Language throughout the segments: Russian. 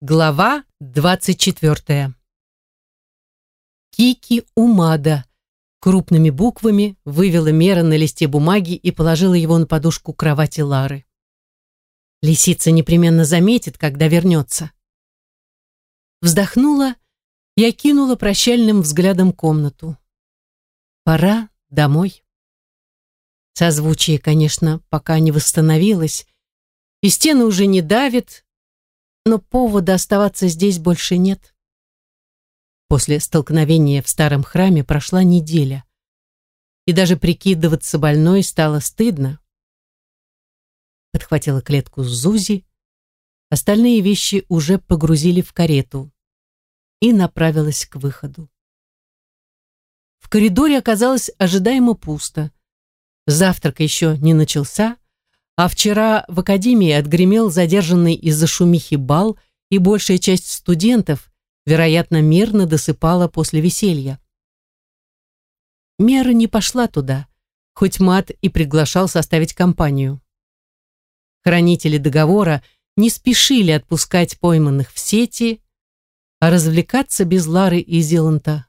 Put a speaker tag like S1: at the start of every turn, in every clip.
S1: Глава 24. Кики Умада крупными буквами вывела Мера на листе бумаги и положила его на подушку кровати Лары. Лисица непременно заметит, когда вернется. Вздохнула и окинула прощальным взглядом комнату. Пора домой. Созвучие, конечно, пока не восстановилось, и стены уже не давит, но повода оставаться здесь больше нет. После столкновения в старом храме прошла неделя, и даже прикидываться больной стало стыдно. Подхватила клетку с Зузи, остальные вещи уже погрузили в карету и направилась к выходу. В коридоре оказалось ожидаемо пусто. Завтрак еще не начался, а вчера в академии отгремел задержанный из-за шумихи бал, и большая часть студентов, вероятно, мирно досыпала после веселья. Мера не пошла туда, хоть мат и приглашал составить компанию. Хранители договора не спешили отпускать пойманных в сети, а развлекаться без Лары и Зеланта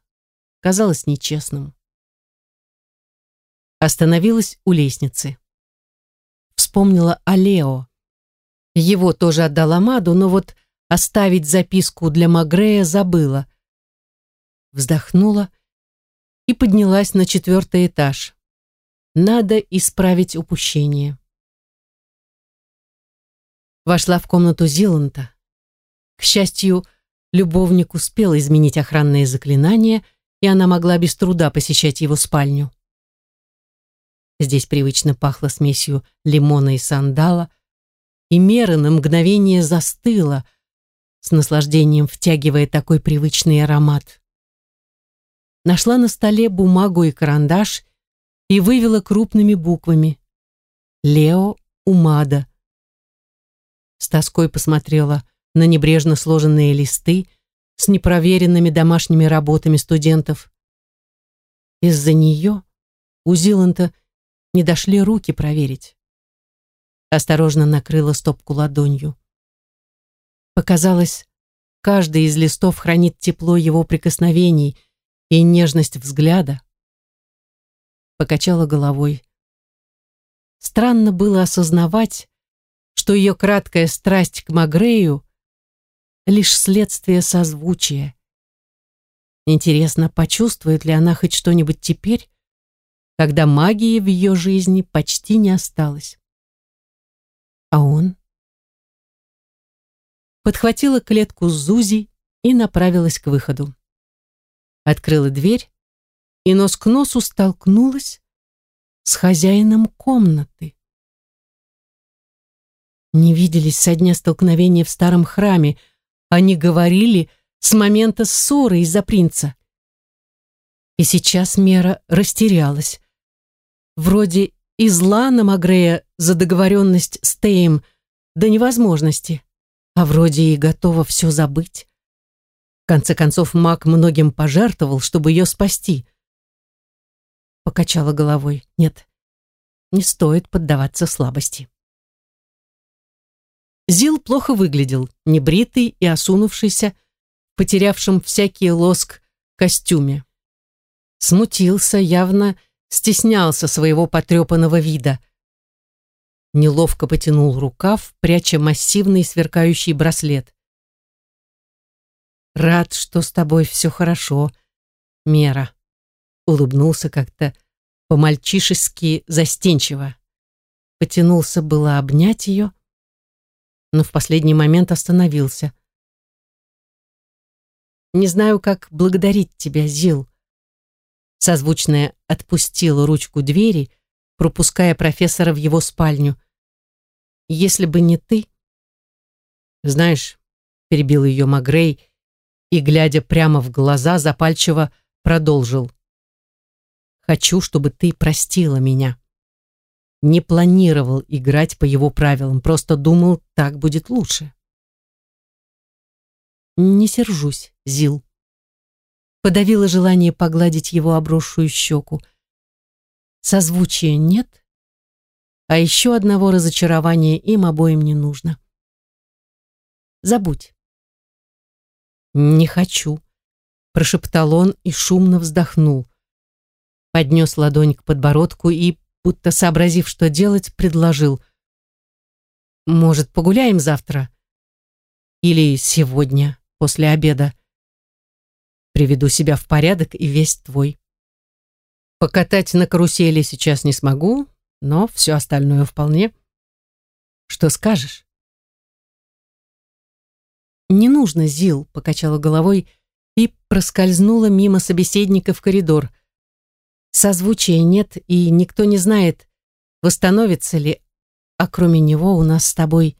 S1: казалось нечестным. Остановилась у лестницы вспомнила о Лео. Его тоже отдала Маду, но вот оставить записку для Магрея забыла. Вздохнула и поднялась на четвертый этаж. Надо исправить упущение. Вошла в комнату Зиланта. К счастью, любовник успел изменить охранные заклинания, и она могла без труда посещать его спальню. Здесь привычно пахло смесью лимона и сандала, и Мера на мгновение застыла, с наслаждением втягивая такой привычный аромат. Нашла на столе бумагу и карандаш и вывела крупными буквами «Лео Умада». С тоской посмотрела на небрежно сложенные листы с непроверенными домашними работами студентов. Из-за нее у Зиланта не дошли руки проверить. Осторожно накрыла стопку ладонью. Показалось, каждый из листов хранит тепло его прикосновений и нежность взгляда. Покачала головой. Странно было осознавать, что ее краткая страсть к Магрею — лишь следствие созвучия. Интересно, почувствует ли она хоть что-нибудь теперь, когда магии в ее жизни почти не осталось. А он? Подхватила клетку Зузи и направилась к выходу. Открыла дверь и нос к носу столкнулась с хозяином комнаты. Не виделись со дня столкновения в старом храме, они говорили с момента ссоры из-за принца. И сейчас Мера растерялась. Вроде и зла на Магрея за договоренность с Теем до невозможности, а вроде и готова все забыть. В конце концов, маг многим пожертвовал, чтобы ее спасти. Покачала головой. Нет, не стоит поддаваться слабости. Зил плохо выглядел, небритый и осунувшийся, потерявшим всякий лоск костюме. Смутился, явно стеснялся своего потрепанного вида. Неловко потянул рукав, пряча массивный сверкающий браслет. «Рад, что с тобой все хорошо, Мера», улыбнулся как-то по-мальчишески застенчиво. Потянулся было обнять ее, но в последний момент остановился. «Не знаю, как благодарить тебя, Зил», Созвучная отпустила ручку двери, пропуская профессора в его спальню. «Если бы не ты...» «Знаешь», — перебил ее Магрей и, глядя прямо в глаза, запальчиво продолжил. «Хочу, чтобы ты простила меня». Не планировал играть по его правилам, просто думал, так будет лучше. «Не сержусь, Зил», подавила желание погладить его обросшую щеку. Созвучия нет, а еще одного разочарования им обоим не нужно. Забудь. «Не хочу», — прошептал он и шумно вздохнул. Поднес ладонь к подбородку и, будто сообразив, что делать, предложил. «Может, погуляем завтра? Или сегодня, после обеда? Приведу себя в порядок и весь твой. Покатать на карусели сейчас не смогу, но все остальное вполне. Что скажешь?» «Не нужно, Зил», — покачала головой и проскользнула мимо собеседника в коридор. Созвучия нет, и никто не знает, восстановится ли, а кроме него у нас с тобой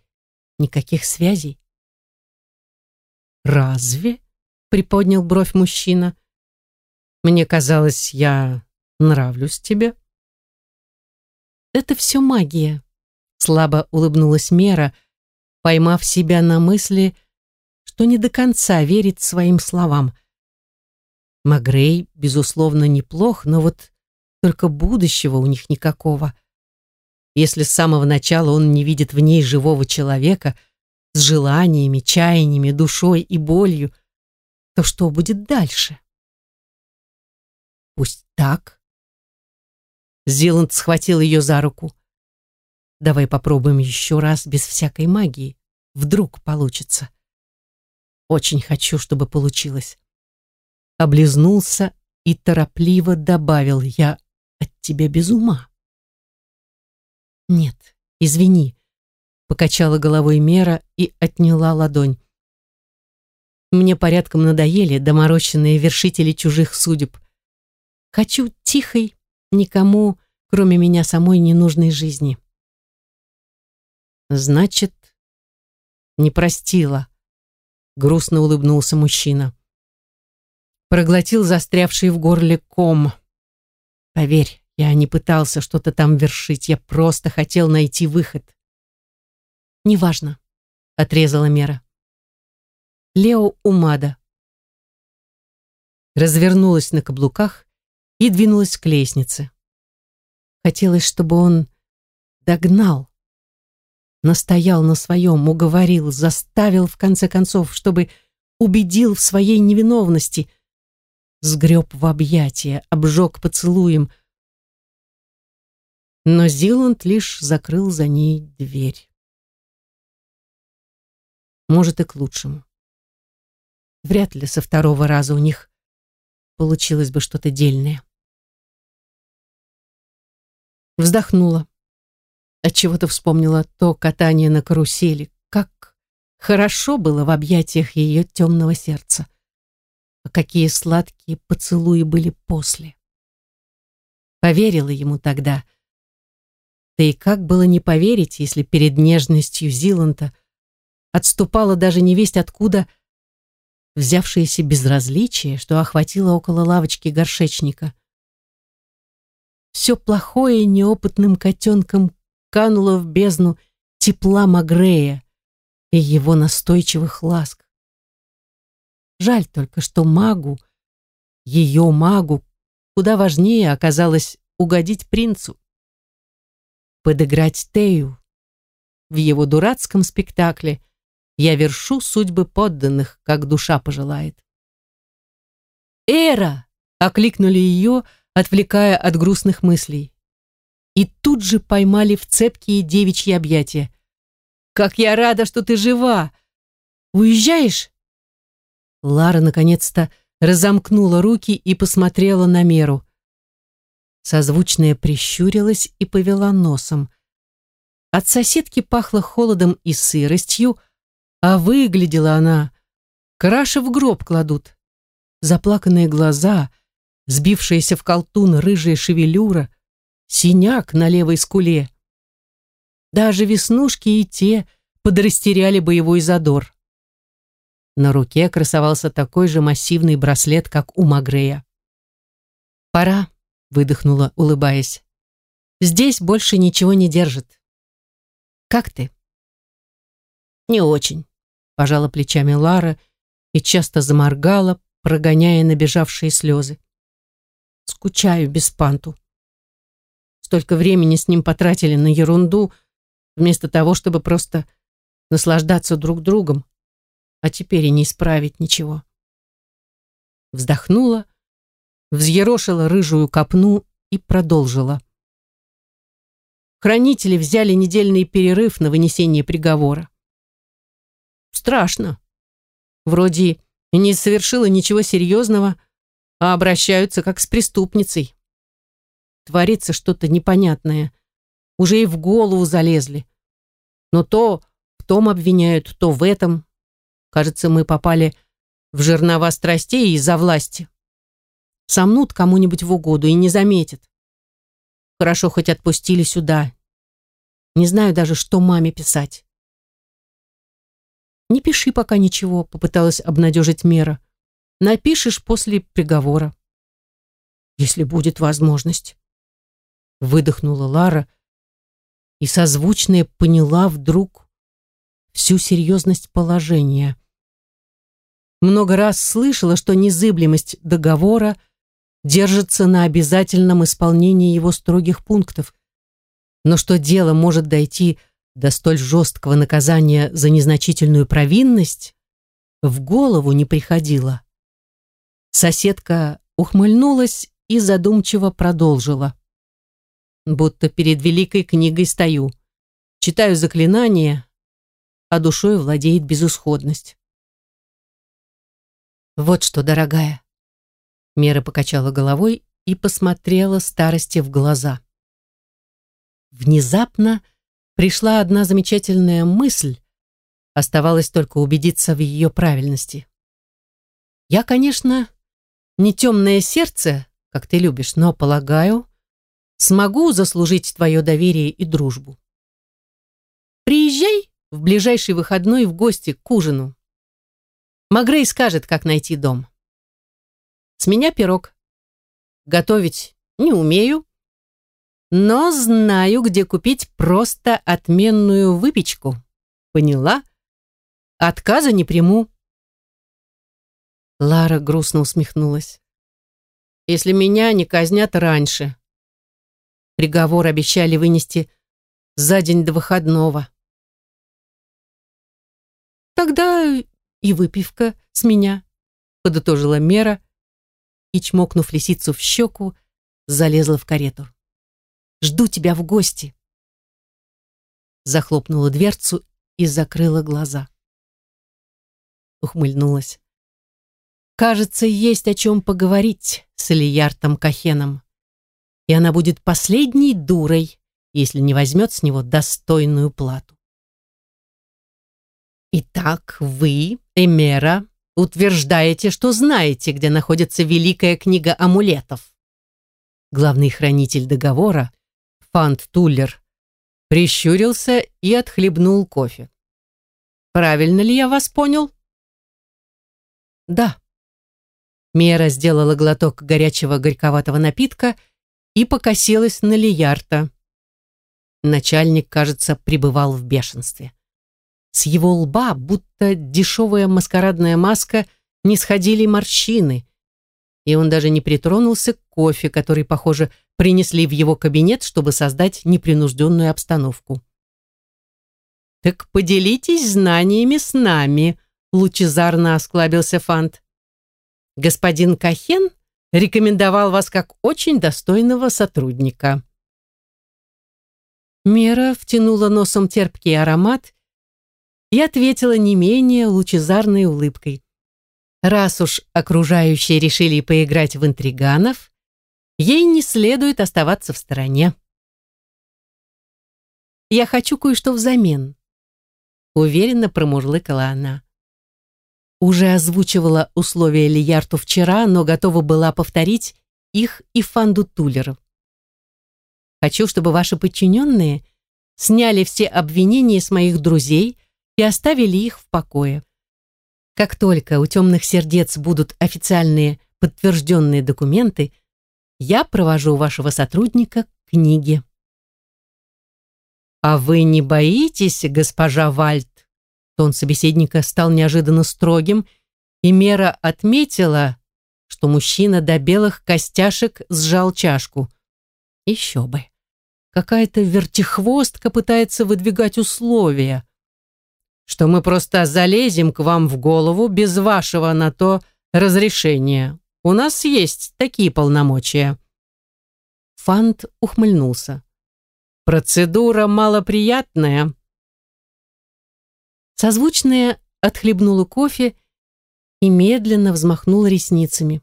S1: никаких связей. «Разве?» — приподнял бровь мужчина. «Мне казалось, я нравлюсь тебе». «Это все магия», — слабо улыбнулась Мера, поймав себя на мысли, что не до конца верит своим словам. Магрей, безусловно, неплох, но вот только будущего у них никакого. Если с самого начала он не видит в ней живого человека с желаниями, чаяниями, душой и болью, то что будет дальше? Пусть так. Зиланд схватил ее за руку. Давай попробуем еще раз без всякой магии. Вдруг получится. Очень хочу, чтобы получилось. Облизнулся и торопливо добавил, я от тебя без ума. Нет, извини, покачала головой Мера и отняла ладонь. Мне порядком надоели доморощенные вершители чужих судеб. Хочу тихой, никому, кроме меня самой, ненужной жизни. Значит, не простила, грустно улыбнулся мужчина. Проглотил застрявший в горле ком. Поверь, я не пытался что-то там вершить, я просто хотел найти выход. Неважно, отрезала Мера. Лео Умада. Развернулась на каблуках и двинулась к лестнице. Хотелось, чтобы он догнал, настоял на своем, уговорил, заставил в конце концов, чтобы убедил в своей невиновности, сгреб в объятия, обжег поцелуем. Но Зиланд лишь закрыл за ней дверь. Может, и к лучшему. Вряд ли со второго раза у них получилось бы что-то дельное. Вздохнула. Отчего-то вспомнила то катание на карусели. Как хорошо было в объятиях ее темного сердца. А какие сладкие поцелуи были после. Поверила ему тогда. Да и как было не поверить, если перед нежностью Зиланта отступала даже невесть откуда взявшееся безразличие, что охватило около лавочки горшечника. Все плохое неопытным котенком кануло в бездну тепла Магрея и его настойчивых ласк. Жаль только, что магу, ее магу, куда важнее оказалось угодить принцу. Подыграть Тею. В его дурацком спектакле я вершу судьбы подданных, как душа пожелает. «Эра!» — окликнули ее, отвлекая от грустных мыслей и тут же поймали в цепкие девичьи объятия. «Как я рада, что ты жива! Уезжаешь?» Лара наконец-то разомкнула руки и посмотрела на Меру. Созвучная прищурилась и повела носом. От соседки пахло холодом и сыростью, а выглядела она, краши в гроб кладут. Заплаканные глаза, сбившаяся в колтун рыжая шевелюра, синяк на левой скуле. Даже веснушки и те подрастеряли боевой задор. На руке красовался такой же массивный браслет, как у Магрея. «Пора», — выдохнула, улыбаясь. «Здесь больше ничего не держит. Как ты?» «Не очень», — пожала плечами Лара и часто заморгала, прогоняя набежавшие слезы. «Скучаю без панту». Столько времени с ним потратили на ерунду, вместо того, чтобы просто наслаждаться друг другом. а теперь и не исправить ничего. Вздохнула, взъерошила рыжую копну и продолжила. Хранители взяли недельный перерыв на вынесение приговора. Страшно. Вроде и не совершила ничего серьезного, а обращаются как с преступницей. Творится что-то непонятное. Уже и в голову залезли. Но то в том обвиняют, то в этом. Кажется, мы попали в жернова страстей из-за власти. Сомнут кому-нибудь в угоду и не заметят. Хорошо, хоть отпустили сюда. Не знаю даже, что маме писать. «Не пиши пока ничего», — попыталась обнадежить Мера. «Напишешь после приговора». «Если будет возможность». Выдохнула Лара и созвучная поняла вдруг всю серьезность положения. Много раз слышала, что незыблемость договора держится на обязательном исполнении его строгих пунктов, но что дело может дойти до столь жесткого наказания за незначительную провинность, в голову не приходило. Соседка ухмыльнулась и задумчиво продолжила. Будто перед великой книгой стою, читаю заклинания, а душой владеет безысходность. Вот что, дорогая. Мера покачала головой и посмотрела старости в глаза. Внезапно пришла одна замечательная мысль. Оставалось только убедиться в ее правильности. Я, конечно, не темное сердце, как ты любишь, но, полагаю, смогу заслужить твое доверие и дружбу. Приезжай в ближайший выходной в гости к ужину. Магрей скажет, как найти дом. С меня пирог. Готовить не умею, но знаю, где купить просто отменную выпечку. Поняла? Отказа не приму. Лара грустно усмехнулась. Если меня не казнят раньше. Приговор обещали вынести за день до выходного. Тогда и выпивка с меня, подытожила Мера и, чмокнув лисицу в щеку, залезла в карету. Жду тебя в гости. Захлопнула дверцу и закрыла глаза. Ухмыльнулась. Кажется, есть о чем поговорить с Ильяртом Кахеном. И она будет последней дурой, если не возьмет с него достойную плату. Итак, вы, Эмера, утверждаете, что знаете, где находится Великая книга амулетов. Главный хранитель договора Фант Туллер, прищурился и отхлебнул кофе. «Правильно ли я вас понял?» «Да». Мера сделала глоток горячего горьковатого напитка и покосилась на Лиярта. Начальник, кажется, пребывал в бешенстве. С его лба, будто дешевая маскарадная маска, не сходили морщины, и он даже не притронулся к кофе, который, похоже, принесли в его кабинет, чтобы создать непринужденную обстановку. «Так поделитесь знаниями с нами», — лучезарно осклабился Фант. «Господин Кахен рекомендовал вас как очень достойного сотрудника». Мера втянула носом терпкий аромат и ответила не менее лучезарной улыбкой. Раз уж окружающие решили поиграть в интриганов, ей не следует оставаться в стороне. «Я хочу кое-что взамен», — уверенно промурлыкала она. Уже озвучивала условия Лиярту вчера, но готова была повторить их и Фанду Тулеру. «Хочу, чтобы ваши подчиненные сняли все обвинения с моих друзей и оставили их в покое. Как только у темных сердец будут официальные подтвержденные документы, я провожу вашего сотрудника к книге. «А вы не боитесь, госпожа Вальт?» Тон собеседника стал неожиданно строгим, и Мера отметила, что мужчина до белых костяшек сжал чашку. Еще бы. Какая-то вертихвостка пытается выдвигать условия. Что мы просто залезем к вам в голову без вашего на то разрешения. У нас есть такие полномочия». Фант ухмыльнулся. «Процедура малоприятная». Созвучная отхлебнула кофе и медленно взмахнула ресницами.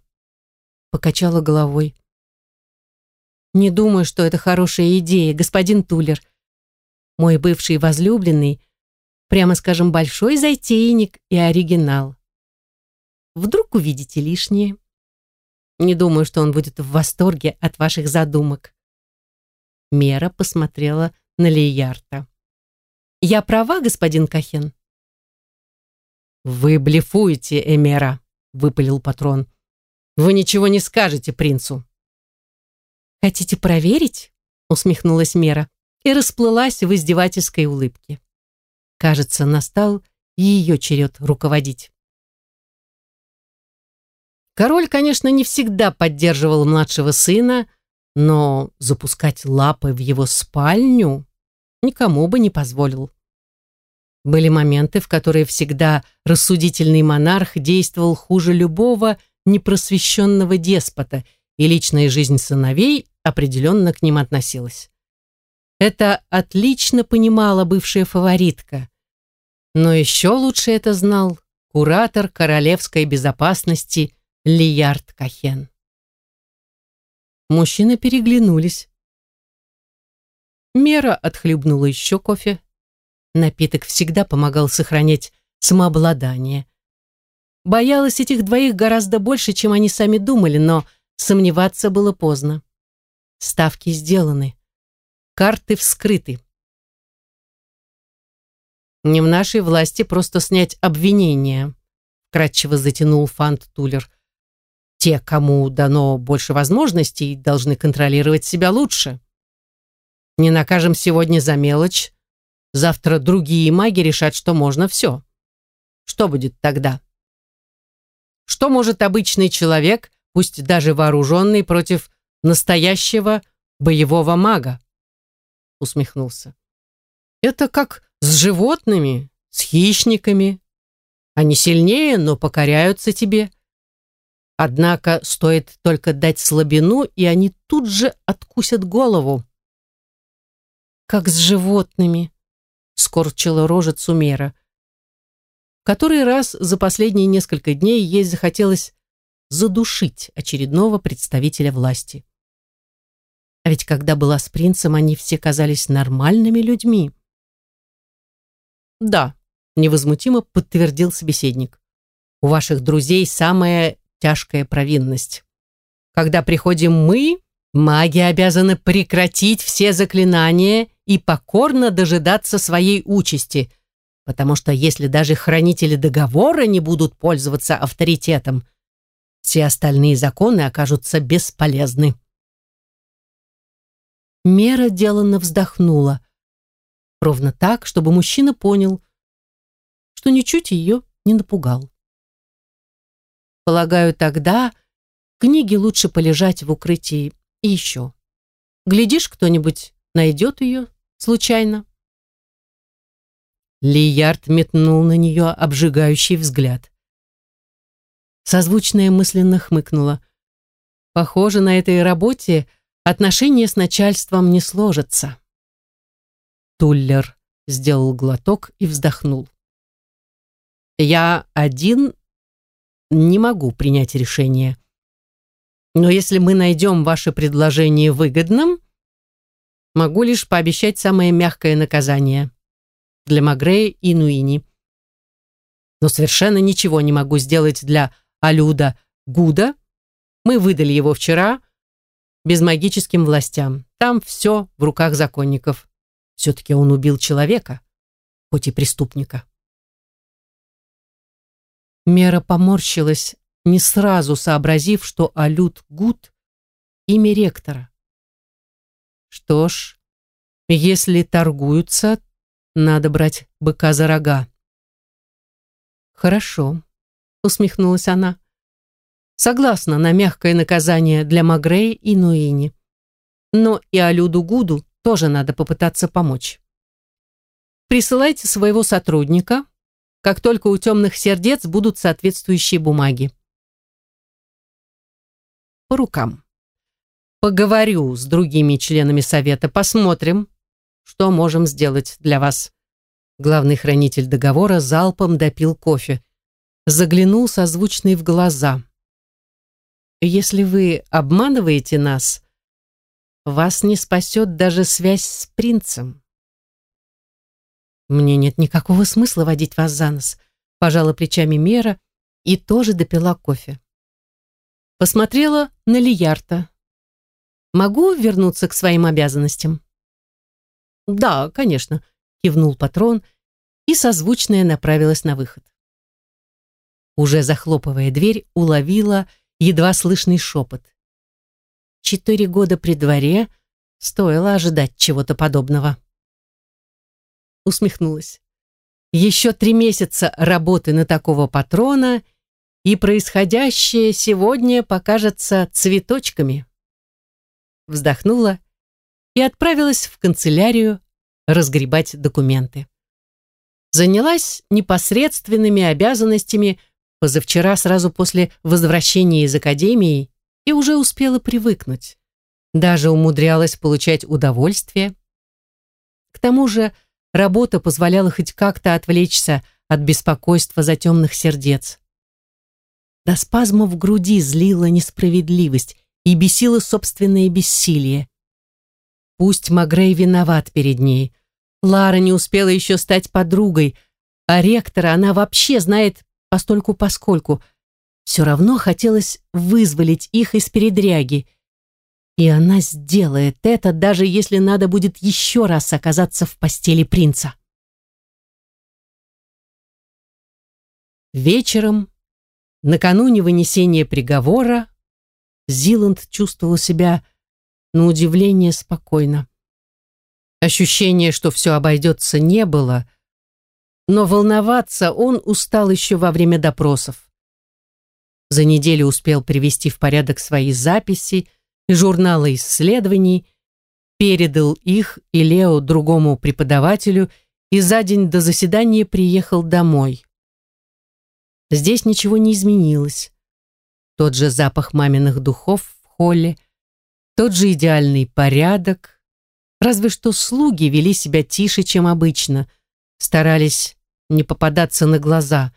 S1: Покачала головой. «Не думаю, что это хорошая идея, господин Тулер. Мой бывший возлюбленный, прямо скажем, большой затейник и оригинал. Вдруг увидите лишнее? Не думаю, что он будет в восторге от ваших задумок». Мера посмотрела на Леярта. «Я права, господин Кахен?» «Вы блефуете, Эмера», — выпалил патрон. «Вы ничего не скажете принцу». «Хотите проверить?» — усмехнулась Мера и расплылась в издевательской улыбке. Кажется, настал ее черед руководить. Король, конечно, не всегда поддерживал младшего сына, но запускать лапы в его спальню никому бы не позволил. Были моменты, в которые всегда рассудительный монарх действовал хуже любого непросвещенного деспота, и личная жизнь сыновей определенно к ним относилась. Это отлично понимала бывшая фаворитка. Но еще лучше это знал куратор королевской безопасности Лиярд Кахен. Мужчины переглянулись. Мера отхлебнула еще кофе, Напиток всегда помогал сохранять самообладание. Боялась этих двоих гораздо больше, чем они сами думали, но сомневаться было поздно. Ставки сделаны. Карты вскрыты. Не в нашей власти просто снять обвинения, кратчево затянул Фант Тулер. Те, кому дано больше возможностей, должны контролировать себя лучше. Не накажем сегодня за мелочь, Завтра другие маги решат, что можно все. Что будет тогда? Что может обычный человек, пусть даже вооруженный, против настоящего боевого мага? Усмехнулся. Это как с животными, с хищниками. Они сильнее, но покоряются тебе. Однако стоит только дать слабину, и они тут же откусят голову. Как с животными, скорчила рожицу Мера. Который раз за последние несколько дней ей захотелось задушить очередного представителя власти. А ведь когда была с принцем, они все казались нормальными людьми. «Да», — невозмутимо подтвердил собеседник. «У ваших друзей самая тяжкая провинность. Когда приходим мы, маги обязаны прекратить все заклинания и покорно дожидаться своей участи, потому что если даже хранители договора не будут пользоваться авторитетом, все остальные законы окажутся бесполезны. Мера деланно вздохнула. Ровно так, чтобы мужчина понял, что ничуть ее не напугал. Полагаю, тогда книге лучше полежать в укрытии и еще. Глядишь, кто-нибудь найдет ее случайно. Лиярд метнул на нее обжигающий взгляд. Созвучная мысленно хмыкнула. Похоже, на этой работе отношения с начальством не сложатся. Туллер сделал глоток и вздохнул. Я один не могу принять решение. Но если мы найдем ваше предложение выгодным, Могу лишь пообещать самое мягкое наказание для Магрея и Нуини. Но совершенно ничего не могу сделать для Алюда Гуда. Мы выдали его вчера без магическим властям. Там все в руках законников. Все-таки он убил человека, хоть и преступника. Мера поморщилась, не сразу сообразив, что Алют Гуд — имя ректора. Что ж, если торгуются, надо брать быка за рога. Хорошо, усмехнулась она. Согласна на мягкое наказание для Магрей и Нуини. Но и Алюду Гуду тоже надо попытаться помочь. Присылайте своего сотрудника, как только у темных сердец будут соответствующие бумаги. По рукам. Поговорю с другими членами совета, посмотрим, что можем сделать для вас. Главный хранитель договора залпом допил кофе. Заглянул созвучный в глаза. Если вы обманываете нас, вас не спасет даже связь с принцем. Мне нет никакого смысла водить вас за нос, пожала плечами Мера и тоже допила кофе. Посмотрела на Лиярта. Могу вернуться к своим обязанностям? Да, конечно, кивнул патрон, и созвучная направилась на выход. Уже захлопывая дверь, уловила едва слышный шепот. Четыре года при дворе стоило ожидать чего-то подобного. Усмехнулась. Еще три месяца работы на такого патрона, и происходящее сегодня покажется цветочками. Вздохнула и отправилась в канцелярию разгребать документы. Занялась непосредственными обязанностями позавчера сразу после возвращения из академии и уже успела привыкнуть. Даже умудрялась получать удовольствие. К тому же работа позволяла хоть как-то отвлечься от беспокойства за темных сердец. До спазма в груди злила несправедливость и бесила собственное бессилие. Пусть Магрей виноват перед ней. Лара не успела еще стать подругой, а ректора она вообще знает постольку-поскольку. Все равно хотелось вызволить их из передряги. И она сделает это, даже если надо будет еще раз оказаться в постели принца. Вечером, накануне вынесения приговора, Зиланд чувствовал себя на удивление спокойно. Ощущение, что все обойдется, не было, но волноваться он устал еще во время допросов. За неделю успел привести в порядок свои записи и журналы исследований, передал их и Лео другому преподавателю и за день до заседания приехал домой. Здесь ничего не изменилось. Тот же запах маминых духов в холле, тот же идеальный порядок, разве что слуги вели себя тише, чем обычно, старались не попадаться на глаза.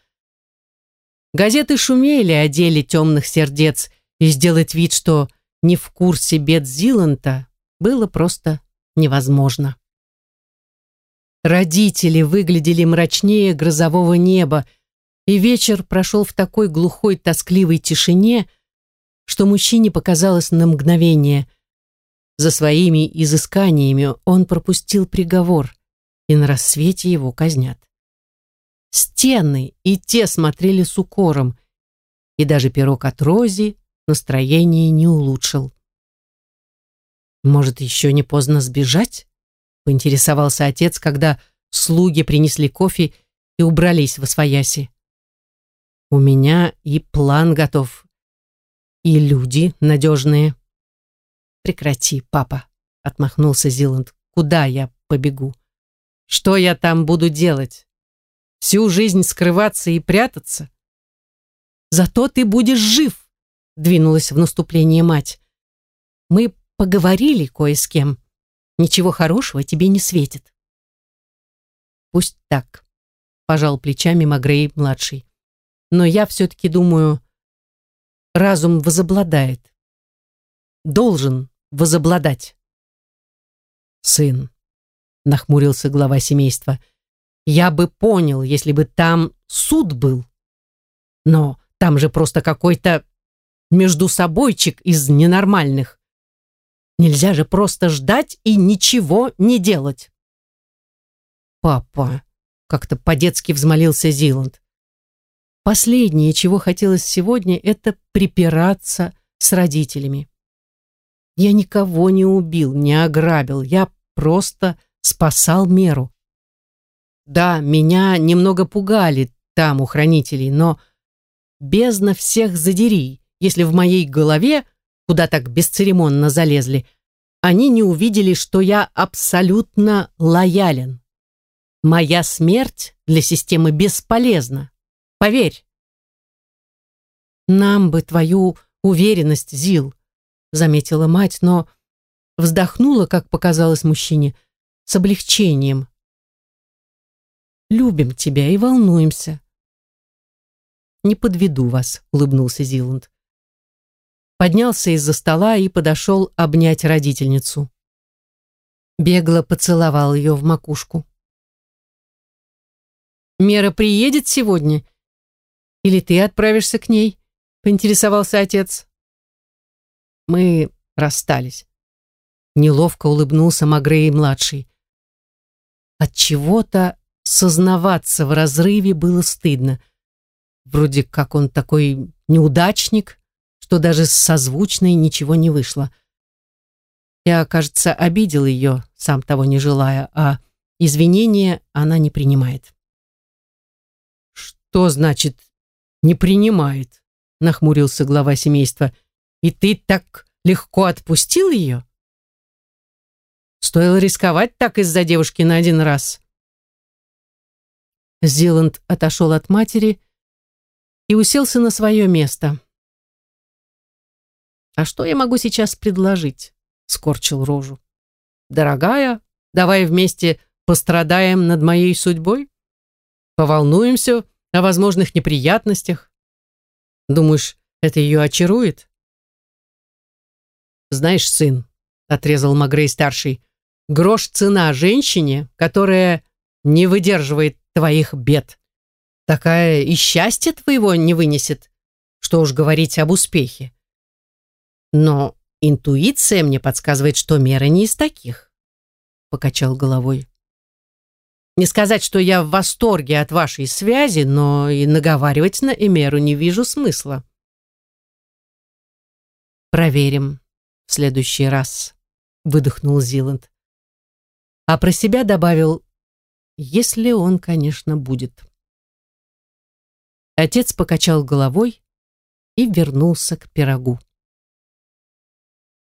S1: Газеты шумели о деле темных сердец, и сделать вид, что не в курсе бед Зиланта, было просто невозможно. Родители выглядели мрачнее грозового неба, и вечер прошел в такой глухой тоскливой тишине, что мужчине показалось на мгновение. За своими изысканиями он пропустил приговор, и на рассвете его казнят. Стены и те смотрели с укором, и даже пирог от Рози настроение не улучшил. «Может, еще не поздно сбежать?» — поинтересовался отец, когда слуги принесли кофе и убрались в освояси. «У меня и план готов, и люди надежные. Прекрати, папа, отмахнулся Зиланд. Куда я побегу? Что я там буду делать? Всю жизнь скрываться и прятаться? Зато ты будешь жив, двинулась в наступление мать. Мы поговорили кое с кем. Ничего хорошего тебе не светит. Пусть так, пожал плечами Магрей-младший. Но я все-таки думаю, разум возобладает. Должен возобладать. Сын, нахмурился глава семейства, я бы понял, если бы там суд был. Но там же просто какой-то междусобойчик из ненормальных. Нельзя же просто ждать и ничего не делать. Папа, как-то по-детски взмолился Зиланд. Последнее, чего хотелось сегодня, это припираться с родителями. Я никого не убил, не ограбил, я просто спасал меру. Да, меня немного пугали там у хранителей, но бездна всех задери, если в моей голове, куда так бесцеремонно залезли, они не увидели, что я абсолютно лоялен. Моя смерть для системы бесполезна. Поверь. Нам бы твою уверенность, Зил, заметила мать, но вздохнула, как показалось мужчине, с облегчением. Любим тебя и волнуемся. Не подведу вас, улыбнулся Зиланд. Поднялся из-за стола и подошел обнять родительницу. Бегло поцеловал ее в макушку. «Мера приедет сегодня? Или ты отправишься к ней?» — поинтересовался отец. «Мы расстались». Неловко улыбнулся Магрей-младший. От чего-то сознаваться в разрыве было стыдно. Вроде как он такой неудачник, что даже с созвучной ничего не вышло. Я, кажется, обидел ее, сам того не желая, а извинения она не принимает. «Что значит «не принимает»?» — нахмурился глава семейства. «И ты так легко отпустил ее?» Стоило рисковать так из-за девушки на один раз. Зиланд отошел от матери и уселся на свое место. «А что я могу сейчас предложить?» — скорчил рожу. «Дорогая, давай вместе пострадаем над моей судьбой? Поволнуемся о возможных неприятностях? Думаешь, это ее очарует?» «Знаешь, сын», — отрезал Магрей-старший, Грош цена женщине, которая не выдерживает твоих бед. Такая и счастья твоего не вынесет. Что уж говорить об успехе. Но интуиция мне подсказывает, что мера не из таких. Покачал головой. Не сказать, что я в восторге от вашей связи, но и наговаривать на Эмеру не вижу смысла. Проверим в следующий раз, выдохнул Зиланд а про себя добавил «если он, конечно, будет». Отец покачал головой и вернулся к пирогу.